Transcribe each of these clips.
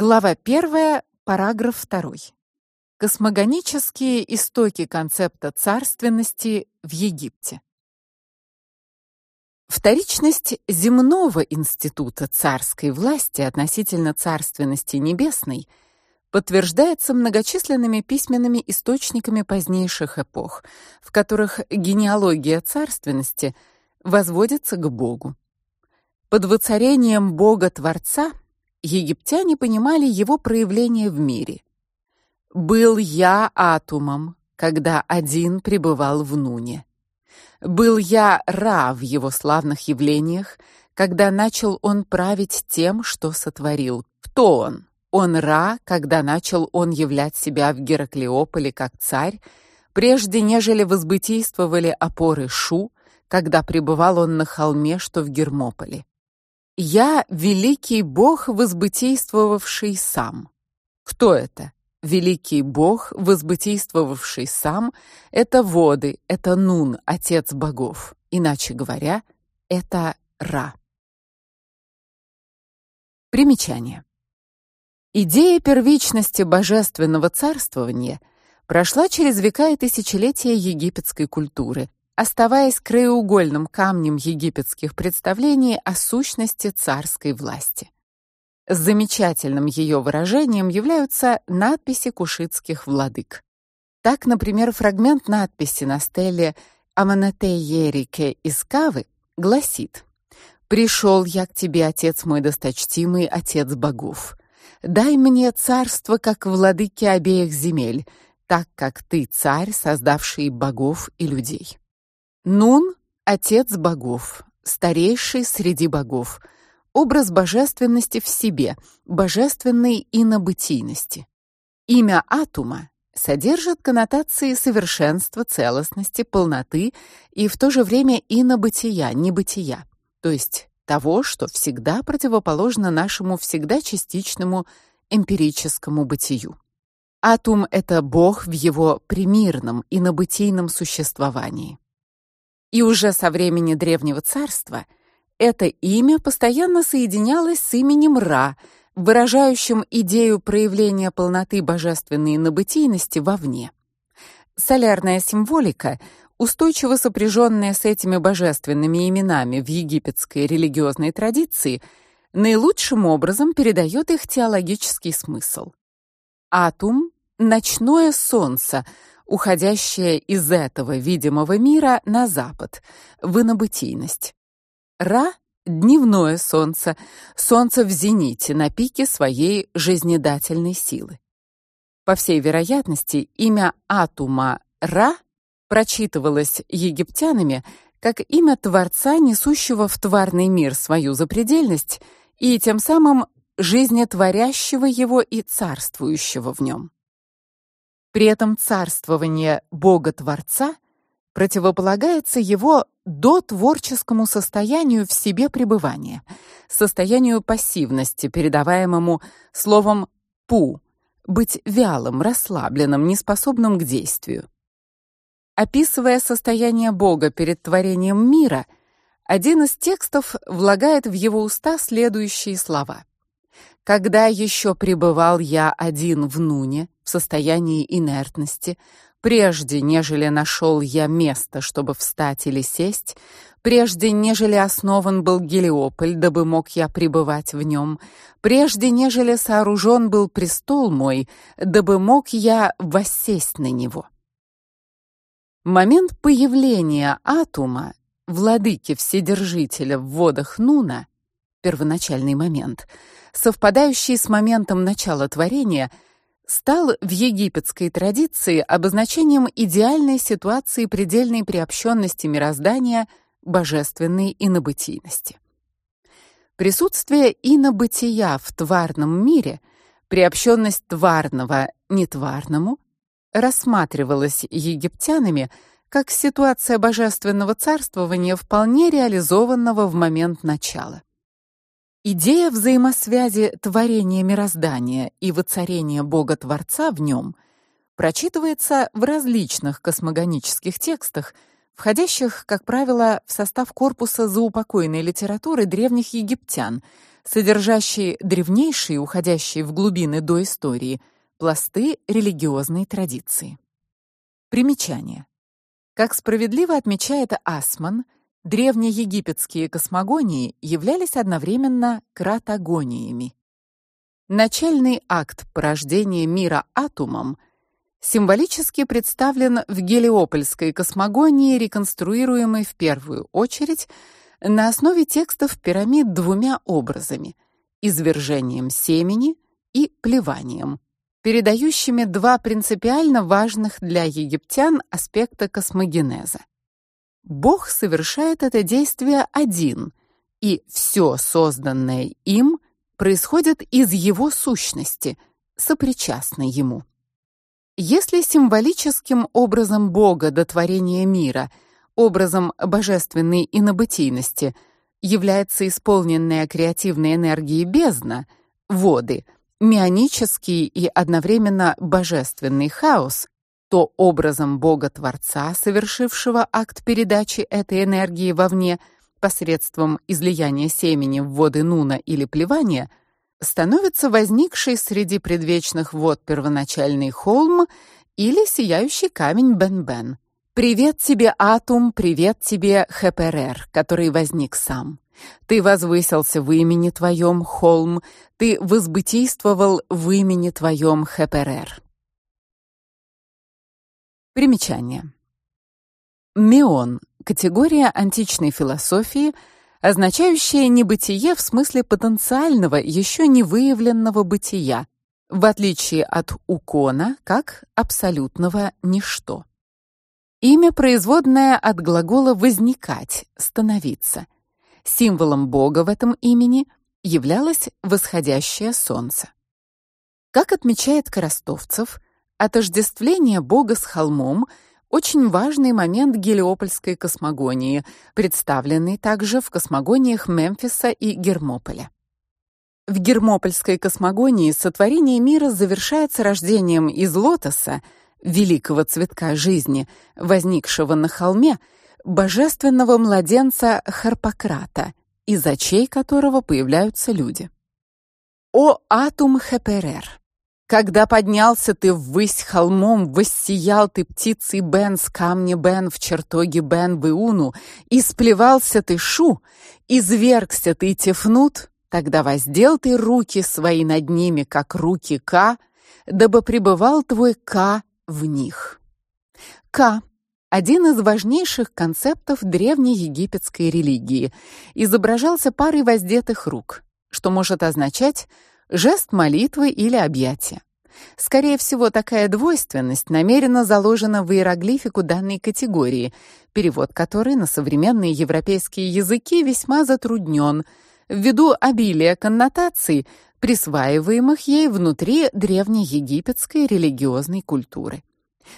Глава 1, параграф 2. Космогонические истоки концепта царственности в Египте. Вторичность земного института царской власти относительно царственности небесной подтверждается многочисленными письменными источниками позднейших эпох, в которых генеалогия царственности возводится к Богу. Под воцарением Бога-творца египтяне понимали его проявление в мире. Был я атумом, когда один пребывал в Нуне. Был я Ра в его славных явлениях, когда начал он править тем, что сотворил. Кто он? Он Ра, когда начал он являть себя в Гераклеополе как царь, прежде нежели возбытийствовали опоры Шу, когда пребывал он на холме, что в Гермополе. Я великий бог, возбытийствовавший сам. Кто это? Великий бог, возбытийствовавший сам это воды, это Нун, отец богов. Иначе говоря, это Ра. Примечание. Идея первичности божественного царствования прошла через века и тысячелетия египетской культуры, оставаясь краеугольным камнем египетских представлений о сущности царской власти. Замечательным ее выражением являются надписи кушитских владык. Так, например, фрагмент надписи на стеле Аманатейерике из Кавы гласит: «Пришел я к тебе, отец мой досточтимый, отец богов. Дай мне царство как владыке обеих земель, так как ты царь, создавший богов и людей. Нун отец богов, старейший среди богов, образ божественности в себе, божественной инобытийности. Имя Атума содержит коннотации совершенства, целостности, полноты и в то же время инобытия, небытия, то есть того, что всегда противоположно нашему всегда частичному эмпирическому бытию. Атум это бог в его примирном инобытийном существовании. И уже со времени древнего царства это имя постоянно соединялось с именем Ра, выражающим идею проявления полноты божественной набытийности вовне. Солярная символика, устойчиво сопряженная с этими божественными именами в египетской религиозной традиции, наилучшим образом передает их теологический смысл. Атум ночное солнце, уходящее из этого видимого мира на запад, в инобытийность. Ра дневное солнце, солнце в зените, на пике своей жизнедательной силы. По всей вероятности, имя Атума Ра прочитывалось египтянами как имя творца, несущего в тварный мир свою запредельность и тем самым жизнетворящего его и царствующего в нем. При этом царствование Бога-творца противополагается его до творческому состоянию в себе пребывания, состоянию пассивности, передаваемому словом пу, быть вялым, расслабленным, неспособным к действию. Описывая состояние Бога перед творением мира, один из текстов влагает в его уста следующие слова: когда еще пребывал я один в Нуне, в состоянии инертности, прежде нежели нашел я место, чтобы встать или сесть, прежде нежели основан был Гелиополь, дабы мог я пребывать в нем, прежде нежели сооружен был престол мой, дабы мог я воссесть на него. Момент появления Атума, владыки вседержителя в водах Нуна, первоначальный момент — совпадающий с моментом начала творения, стал в египетской традиции обозначением идеальной ситуации предельной приобщенности мироздания божественной инобытийности. Присутствие инобытия в тварном мире, приобщенность тварного нетварному, рассматривалось египтянами как ситуация божественного царствования вполне реализованного в момент начала. Идея взаимосвязи творения мироздания и воцарения Бога-творца в нем прочитывается в различных космогонических текстах, входящих, как правило, в состав корпуса заупокойной литературы древних египтян, содержащий древнейшие, уходящие в глубины до истории, пласты религиозной традиции. Примечание. Как справедливо отмечает Асман, древнеегипетские космогонии являлись одновременно кратогониями. Начальный акт порождения мира атомом символически представлен в Гелиопольской космогонии, реконструируемой в первую очередь на основе текстов пирамид двумя образами: извержением семени и плеванием, передающими два принципиально важных для египтян аспекта космогенеза. Бог совершает это действие один, и все созданное им происходит из его сущности, сопричастной ему. Если символическим образом Бога до творения мира, образом божественной инобытийности является исполненная креативной энергией бездна, воды, мионический и одновременно божественный хаос, то образом Бога-творца, совершившего акт передачи этой энергии вовне, посредством излияния семени в воды Нуна или плевания, становится возникший среди предвечных вод первоначальный холм или сияющий камень Бен-Бен. Привет тебе, Атум, привет тебе, Хеперер, который возник сам. Ты возвысился в имени твоем, холм, ты возбытийствовал в имени твоем, Хеперер. Примечание. Мион категория античной философии, означающая небытие в смысле потенциального, еще не выявленного бытия, в отличие от укона, как абсолютного ничто. Имя производное от глагола возникать, становиться. Символом бога в этом имени являлось восходящее солнце. Как отмечает Коростовцев, отождествление бога с холмом – очень важный момент гелиопольской космогонии, представленный также в космогониях Мемфиса и Гермополя. В гермопольской космогонии сотворение мира завершается рождением из лотоса, великого цветка жизни, возникшего на холме, божественного младенца Харпократа, из очей которого появляются люди. О атум хеперер! Когда поднялся ты ввысь холмом, воссиял ты птицей Бен с камня Бен в чертоге Бен в Иуну, и сплевался ты Шу, извергся ты Тефнут, тогда воздел ты руки свои над ними, как руки Ка, дабы пребывал твой Ка в них. Ка один из важнейших концептов древней египетской религии, изображался парой воздетых рук, что может означать жест молитвы или объятия. Скорее всего, такая двойственность намеренно заложена в иероглифику данной категории, перевод которой на современные европейские языки весьма затруднен ввиду обилия коннотаций, присваиваемых ей внутри древнеегипетской религиозной культуры.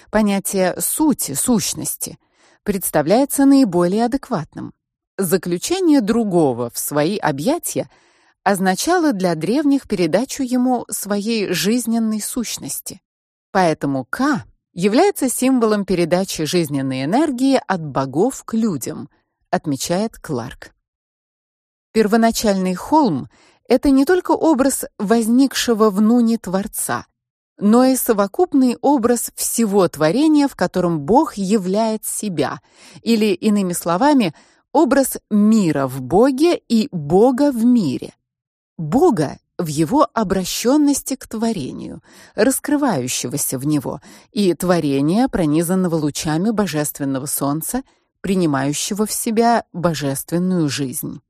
Понятие сути, сущности представляется наиболее адекватным. Заключение другого в свои объятия – означало для древних передачу ему своей жизненной сущности. Поэтому К является символом передачи жизненной энергии от богов к людям, отмечает Кларк. Первоначальный холм это не только образ возникшего в нуне Творца, но и совокупный образ всего творения, в котором Бог являет себя, или иными словами, образ мира в Боге и Бога в мире. Бога в его обращенности к творению, раскрывающегося в него, и творения, пронизанного лучами божественного солнца, принимающего в себя божественную жизнь.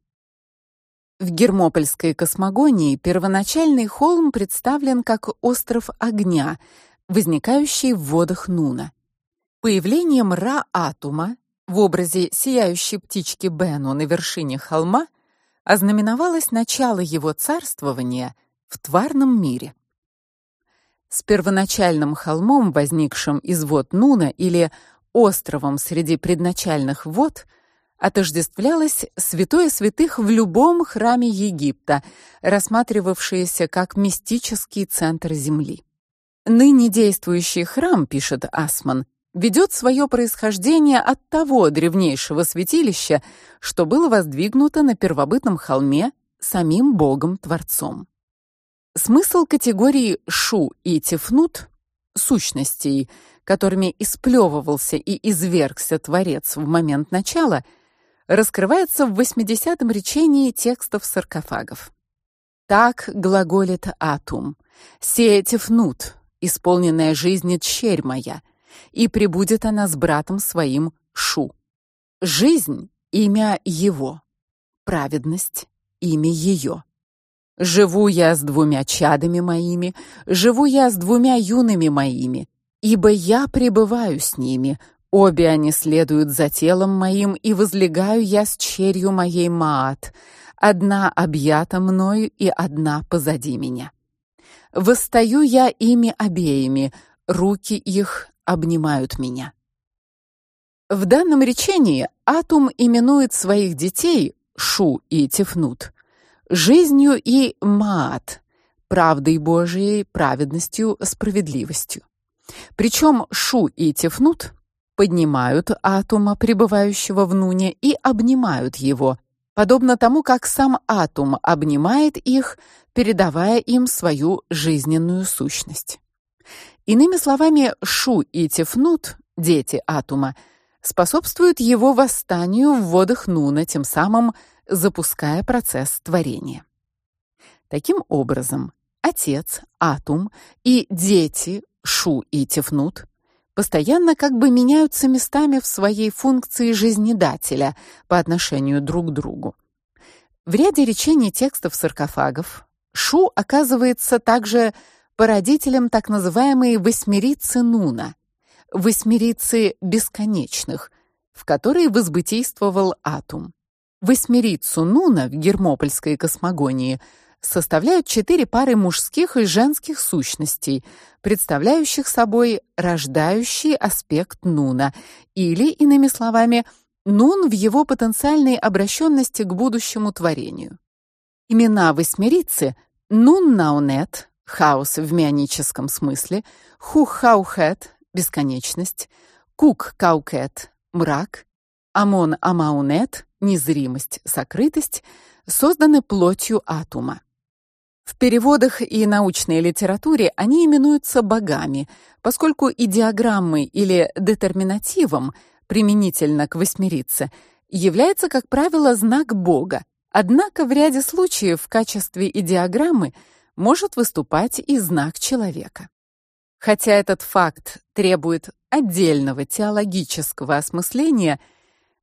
В гермопольской космогонии первоначальный холм представлен как остров огня, возникающий в водах Нуна. Появлением Ра-Атума в образе сияющей птички Бену на вершине холма – ознаменовалось начало его царствования в тварном мире. С первоначальным холмом, возникшим из вод Нуна или островом среди предначальных вод, отождествлялось святое святых в любом храме Египта, рассматривавшееся как мистический центр земли. Ныне действующий храм, пишет Асман, ведет свое происхождение от того древнейшего святилища, что было воздвигнуто на первобытном холме самим Богом-творцом. Смысл категории шу и тефнут сущностей, которыми исплевывался и извергся творец в момент начала, раскрывается в 80-м речении текстов саркофагов. Так глаголит Атум: «Сея тефнут, исполненная жизни черь моя, и прибудет она с братом своим Шу. Жизнь имя его, праведность имя ее. Живу я с двумя чадами моими, живу я с двумя юными моими, ибо я пребываю с ними. Обе они следуют за телом моим, и возлегаю я с черью моей Маат. Одна объята мною и одна позади меня. Восстаю я ими обеими, руки их обнимают меня. В данном речении Атум именует своих детей Шу и Тефнут жизнью и Маат, правдой Божией, праведностью, справедливостью. Причем Шу и Тефнут поднимают Атума, пребывающего в Нуне, и обнимают его, подобно тому, как сам Атум обнимает их, передавая им свою жизненную сущность. Иными словами, Шу и Тефнут, дети Атума, способствуют его восстанию в водах Нуна, тем самым запуская процесс творения. Таким образом, отец Атум и дети Шу и Тефнут постоянно как бы меняются местами в своей функции жизнедателя по отношению друг к другу. В ряде речений текстов саркофагов Шу оказывается также породителем так называемой восьмерицы Нуна, восьмерицы бесконечных, в которой возбытийствовал Атум. Восьмерицу Нуна в гермопольской космогонии составляют четыре пары мужских и женских сущностей, представляющих собой рождающий аспект Нуна, или иными словами, Нун в его потенциальной обращенности к будущему творению. Имена восьмерицы Нун-Наунет хаос в меоническом смысле, Хух-Хаухет бесконечность, Кук-Каукет мрак, Амон-Амаунет незримость, сокрытость созданы плотью атома. В переводах и научной литературе они именуются богами, поскольку и или детерминативом применительно к восьмерице является, как правило, знак бога. Однако в ряде случаев в качестве идеограммы может выступать и знак человека. Хотя этот факт требует отдельного теологического осмысления,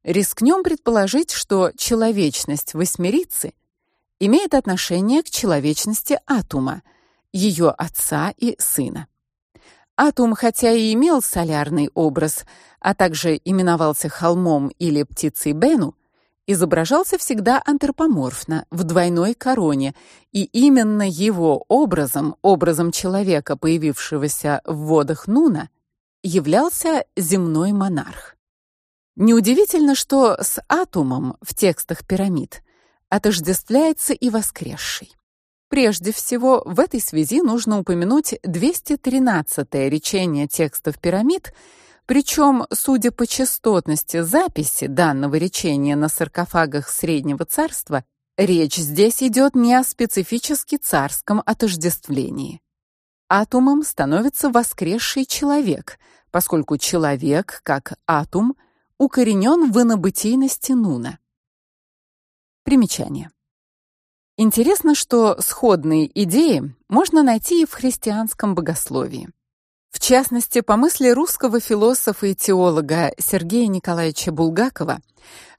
рискнем предположить, что человечность восьмерицы имеет отношение к человечности атома, ее отца и сына. Атом, хотя и имел солярный образ, а также именовался холмом или птицей Бену, изображался всегда антропоморфно, в двойной короне, и именно его образом, образом человека, появившегося в водах Нуна, являлся земной монарх. Неудивительно, что с атомом в текстах пирамид отождествляется и воскресший. Прежде всего, в этой связи нужно упомянуть 213-е речение текстов пирамид, причем, судя по частотности записи данного речения на саркофагах Среднего царства, речь здесь идет не о специфически царском отождествлении. Атомом становится воскресший человек, поскольку человек, как атом, укоренен в инобытийности Нуна. Примечание. Интересно, что сходные идеи можно найти и в христианском богословии. В частности, по мысли русского философа и теолога Сергея Николаевича Булгакова,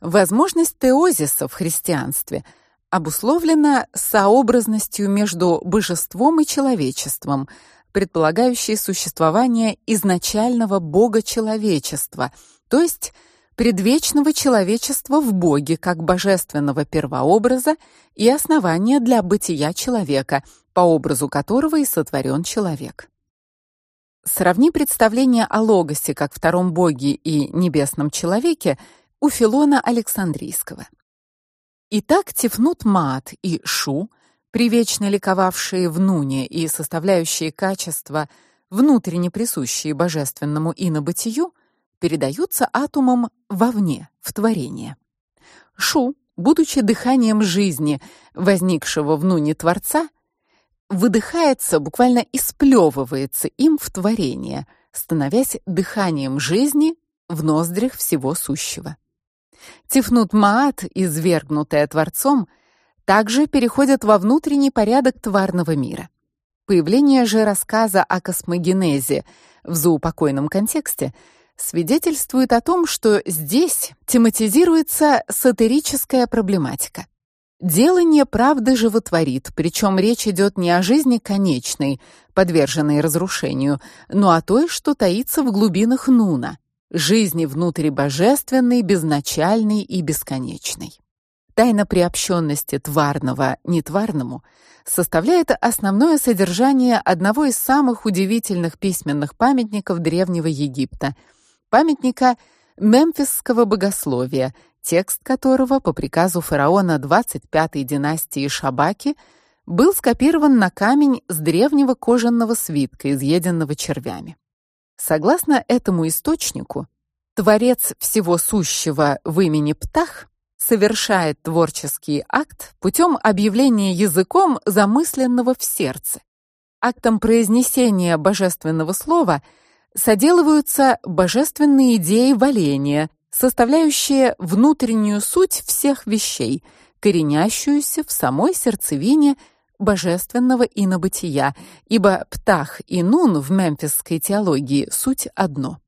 возможность теозиса в христианстве обусловлена сообразностью между божеством и человечеством, предполагающей существование изначального бога-человечества, то есть предвечного человечества в Боге как божественного первообраза и основания для бытия человека, по образу которого и сотворен человек. Сравни представление о логосе как втором боге и небесном человеке у Филона Александрийского. Итак, Тифнут Маат и Шу, привечно ликовавшие в Нуне и составляющие качества, внутренне присущие божественному инобытию, — передаются атумам вовне, в творение. Шу, будучи дыханием жизни, возникшего в нуне Творца, выдыхается, буквально исплевывается им в творение, становясь дыханием жизни в ноздрях всего сущего. Тифнут Маат, извергнутая Творцом, также переходит во внутренний порядок тварного мира. Появление же рассказа о космогенезе в заупокойном контексте свидетельствует о том, что здесь тематизируется сатирическая проблематика. Делание правды животворит, причем речь идет не о жизни конечной, подверженной разрушению, но о той, что таится в глубинах Нуна, жизни внутри божественной, безначальной и бесконечной. Тайна приобщенности тварного нетварному составляет основное содержание одного из самых удивительных письменных памятников древнего Египта памятника мемфисского богословия, текст которого по приказу фараона 25-й династии Шабаки был скопирован на камень с древнего кожаного свитка, изъеденного червями. Согласно этому источнику, творец всего сущего в имени Птах совершает творческий акт путем объявления языком замысленного в сердце. Актом произнесения божественного слова соделываются божественные идеи валения, составляющие внутреннюю суть всех вещей, коренящуюся в самой сердцевине божественного инобытия, ибо Птах и Нун в мемфисской теологии суть одно.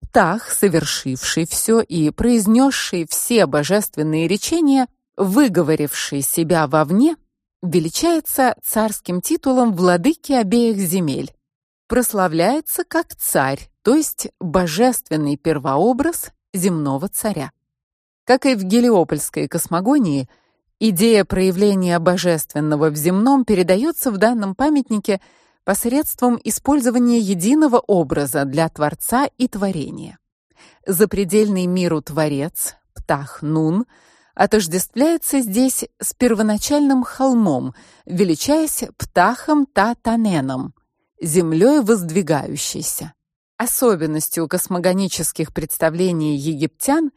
Птах, совершивший все и произнесший все божественные речения, выговоривший себя вовне, величается царским титулом владыки обеих земель. Прославляется как царь, то есть божественный первообраз земного царя. Как и в гелиопольской космогонии, идея проявления божественного в земном передается в данном памятнике посредством использования единого образа для творца и творения. Запредельный миру творец, Птах-Нун, отождествляется здесь с первоначальным холмом, величаясь Птахом Та-Таненом, землей воздвигающейся. Особенностью космогонических представлений египтян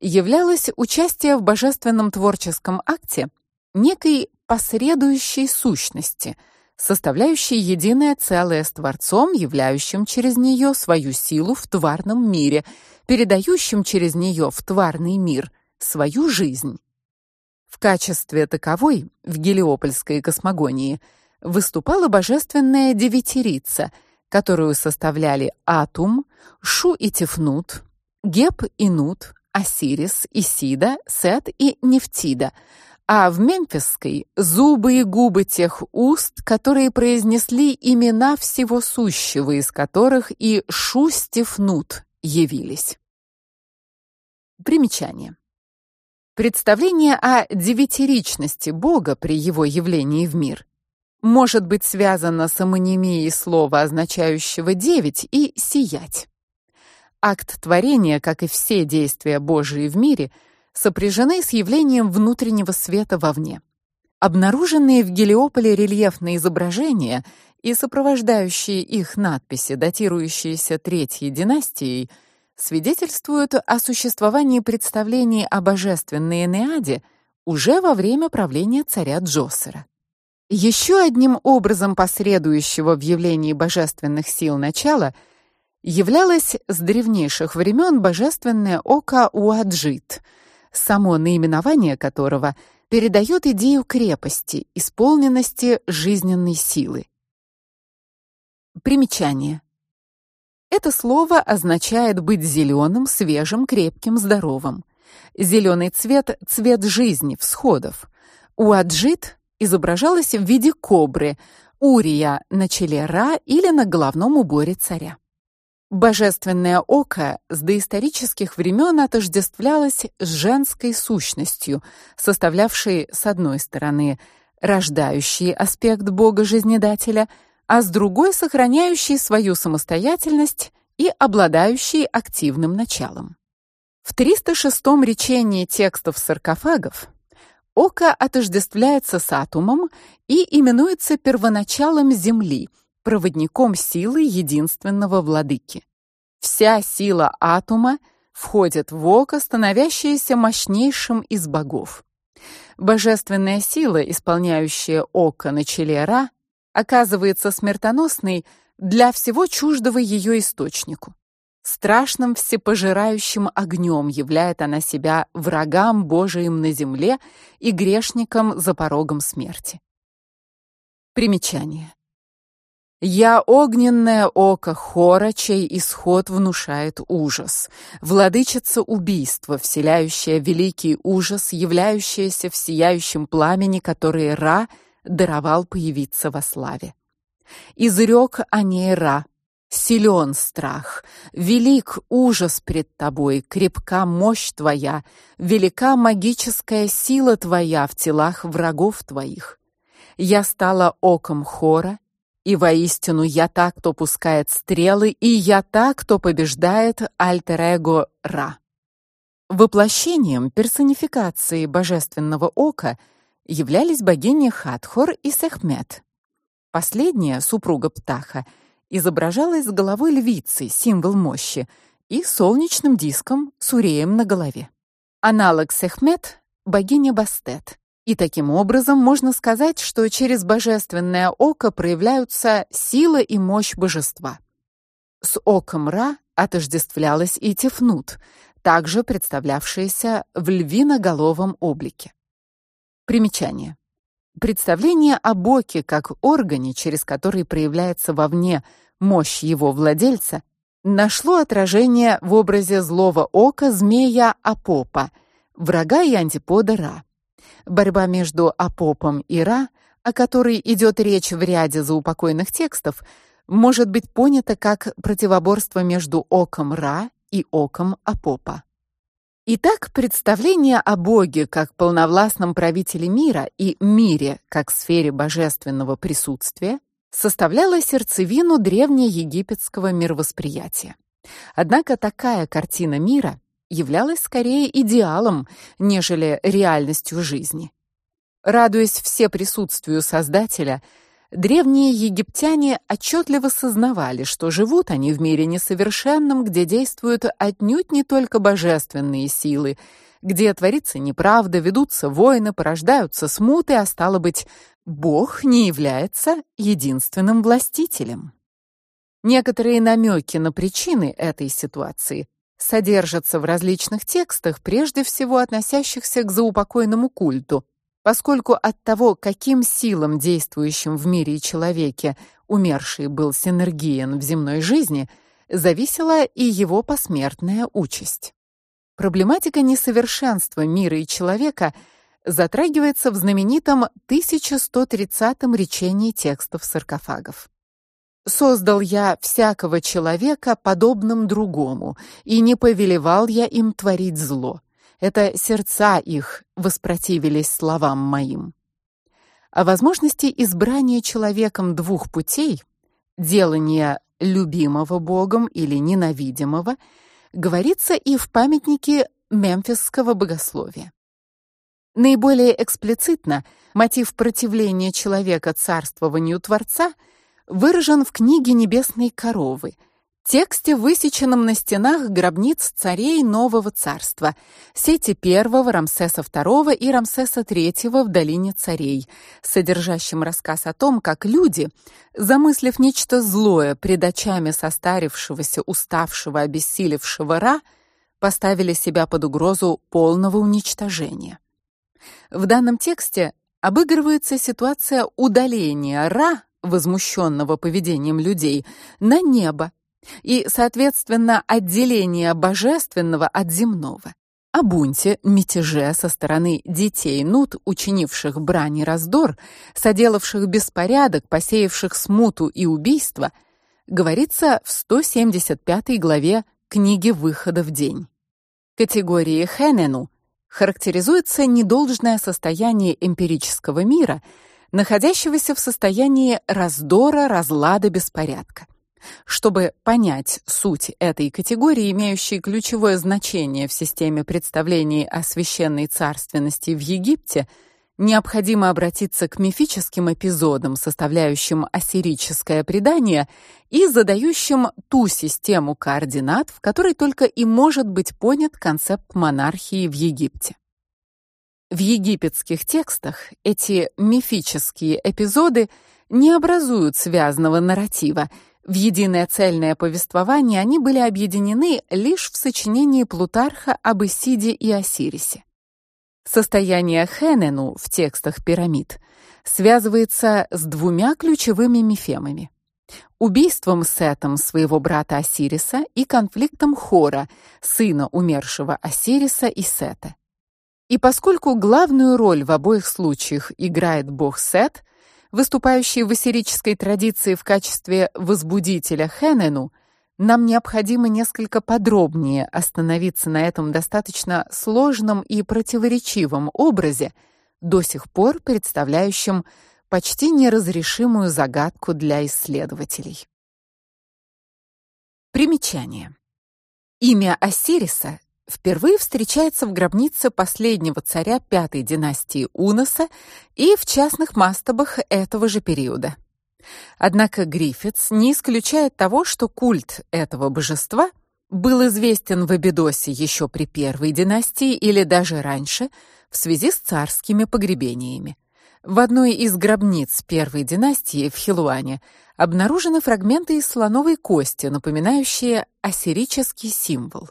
являлось участие в божественном творческом акте некой посредующей сущности, составляющей единое целое с Творцом, являющим через нее свою силу в тварном мире, передающим через нее в тварный мир свою жизнь. В качестве таковой в гелиопольской космогонии выступала божественная девятирица – которую составляли Атум, Шу и Тефнут, Геб и Нут, Осирис, Исида, Сет и Нефтида, а в мемфисской зубы и губы тех уст, которые произнесли имена всего сущего, из которых и Шу Стефнут явились. Примечание. Представление о девятиричности Бога при его явлении в мир может быть связано с амонимией слова, означающего девять, и сиять. Акт творения, как и все действия Божии в мире, сопряжены с явлением внутреннего света вовне. Обнаруженные в Гелиополе рельефные изображения и сопровождающие их надписи, датирующиеся третьей династией, свидетельствуют о существовании представлений о божественной Энеаде уже во время правления царя Джосера. Еще одним образом посредующего в явлении божественных сил начала являлось с древнейших времен божественное око Уаджит, само наименование которого передает идею крепости, исполненности жизненной силы. Примечание. Это слово означает быть зеленым, свежим, крепким, здоровым. Зеленый цвет цвет жизни, всходов. Уаджит изображалась в виде кобры, Урия на челе Ра или на головном уборе царя. Божественное око с доисторических времен отождествлялось с женской сущностью, составлявшей с одной стороны рождающий аспект бога-жизнедателя, а с другой сохраняющий свою самостоятельность и обладающий активным началом. В 306-м речении текстов саркофагов Око отождествляется с атомом и именуется первоначалом Земли, проводником силы единственного владыки. Вся сила атома входит в око, становящееся мощнейшим из богов. Божественная сила, исполняющая око на челе Ра, оказывается смертоносной для всего чуждого ее источнику. Страшным всепожирающим огнем являет она себя врагам Божиим на земле и грешникам за порогом смерти. Примечание. Я огненное око Хора, чей исход внушает ужас, владычица убийства, вселяющая великий ужас, являющаяся в сияющем пламени, которое Ра даровал появиться во славе. Изрек о ней Ра: Силен страх, велик ужас пред тобой, крепка мощь твоя, велика магическая сила твоя в телах врагов твоих. Я стала оком Хора, и воистину я та, кто пускает стрелы, и я та, кто побеждает альтер-эго Ра. Воплощением персонификации божественного ока являлись богини Хатхор и Сехмет. Последняя, супруга Птаха, изображалась с головой львицы, символ мощи, и солнечным диском с уреем на голове. Аналог Сехмет богиня Бастет. И таким образом можно сказать, что через божественное око проявляются сила и мощь божества. С оком Ра отождествлялась и Тефнут, также представлявшаяся в львиноголовом облике. Примечание. Представление о боке как органе, через который проявляется вовне мощь его владельца, нашло отражение в образе злого ока змея Апопа, врага и антипода Ра. Борьба между Апопом и Ра, о которой идет речь в ряде заупокойных текстов, может быть понята как противоборство между оком Ра и оком Апопа. Итак, представление о Боге как полновластном правителе мира и мире как сфере божественного присутствия составляло сердцевину древнеегипетского мировосприятия. Однако такая картина мира являлась скорее идеалом, нежели реальностью жизни. Радуясь все присутствию Создателя, древние египтяне отчетливо сознавали, что живут они в мире несовершенном, где действуют отнюдь не только божественные силы, где творится неправда, ведутся войны, порождаются смуты, а стало быть, Бог не является единственным властителем. Некоторые намеки на причины этой ситуации содержатся в различных текстах, прежде всего относящихся к заупокойному культу, поскольку от того, каким силам, действующим в мире и человеке, умерший был синергиен в земной жизни, зависела и его посмертная участь. Проблематика несовершенства мира и человека затрагивается в знаменитом 1130-м речении текстов саркофагов. Создал я всякого человека подобным другому, и не повелевал я им творить зло. Это сердца их воспротивились словам моим. О возможности избрания человеком двух путей, делания любимого Богом или ненавидимого, говорится и в памятнике мемфисского богословия. Наиболее эксплицитно мотив противления человека царствованию Творца – выражен в книге Небесной коровы, тексте, высеченном на стенах гробниц царей Нового царства, Сети I, Рамсеса II и Рамсеса III в долине царей, содержащем рассказ о том, как люди, замыслив нечто злое пред очами состарившегося, уставшего, обессилевшего Ра, поставили себя под угрозу полного уничтожения. В данном тексте обыгрывается ситуация удаления Ра возмущенного поведением людей, на небо и, соответственно, отделение божественного от земного. О бунте, мятеже со стороны детей Нут, учинивших брань и раздор, соделавших беспорядок, посеявших смуту и убийство, говорится в 175 главе книги Выхода в день. Категории Хенену характеризуется недолжное состояние эмпирического мира – находящегося в состоянии раздора, разлада, беспорядка. Чтобы понять суть этой категории, имеющей ключевое значение в системе представлений о священной царственности в Египте, необходимо обратиться к мифическим эпизодам, составляющим ассирическое предание и задающим ту систему координат, в которой только и может быть понят концепт монархии в Египте. В египетских текстах эти мифические эпизоды не образуют связанного нарратива. В единое цельное повествование они были объединены лишь в сочинении Плутарха об Исиде и Осирисе. Состояние Хенену в текстах пирамид связывается с двумя ключевыми мифемами: убийством Сетом своего брата Осириса и конфликтом Хора, сына умершего Осириса и Сета. И поскольку главную роль в обоих случаях играет бог Сет, выступающий в ассирической традиции в качестве возбудителя Хенену, нам необходимо несколько подробнее остановиться на этом достаточно сложном и противоречивом образе, до сих пор представляющем почти неразрешимую загадку для исследователей. Примечание. Имя Осириса впервые встречается в гробнице последнего царя пятой династии Уноса и в частных мастабах этого же периода. Однако Гриффитс не исключает того, что культ этого божества был известен в Абидосе еще при первой династии или даже раньше, в связи с царскими погребениями. В одной из гробниц первой династии в Хилуане обнаружены фрагменты из слоновой кости, напоминающие ассирический символ.